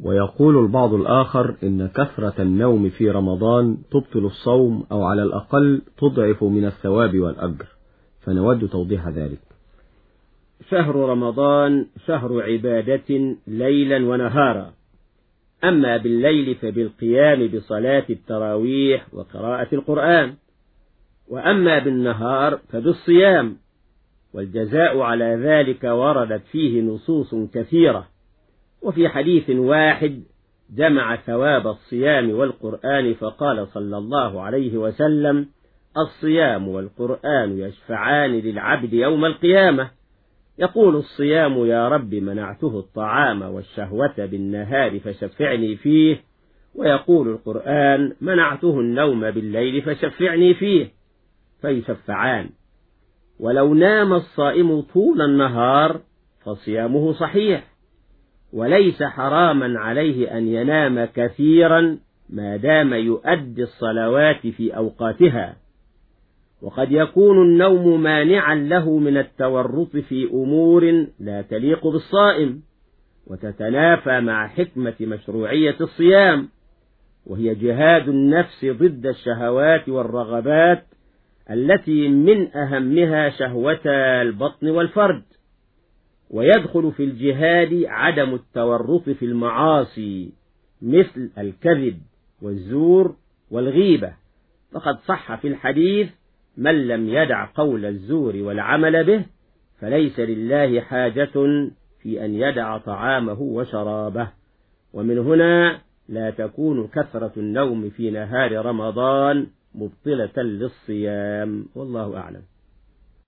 ويقول البعض الآخر إن كثرة النوم في رمضان تبطل الصوم أو على الأقل تضعف من الثواب والأجر. فنود توضيح ذلك. شهر رمضان شهر عبادة ليلا ونهارا. أما بالليل فبالقيام بصلاة التراويح وقراءة القرآن. وأما بالنهار فبالصيام. والجزاء على ذلك وردت فيه نصوص كثيرة. وفي حديث واحد جمع ثواب الصيام والقرآن فقال صلى الله عليه وسلم الصيام والقرآن يشفعان للعبد يوم القيامة. يقول الصيام يا رب منعته الطعام والشهوة بالنهار فشفعني فيه ويقول القرآن منعته النوم بالليل فشفعني فيه فيشفعان. ولو نام الصائم طول النهار فصيامه صحيح. وليس حراما عليه أن ينام كثيرا ما دام يؤدي الصلوات في أوقاتها. وقد يكون النوم مانعا له من التورط في أمور لا تليق بالصائم وتتنافى مع حكمة مشروعية الصيام وهي جهاد النفس ضد الشهوات والرغبات التي من أهمها شهوتا البطن والفرد. ويدخل في الجهاد عدم التورط في المعاصي مثل الكذب والزور والغيبة. فقد صح في الحديث من لم يدع قول الزور والعمل به فليس لله حاجة في أن يدع طعامه وشرابه. ومن هنا لا تكون كثرة النوم في نهار رمضان مبطلة للصيام. والله أعلم.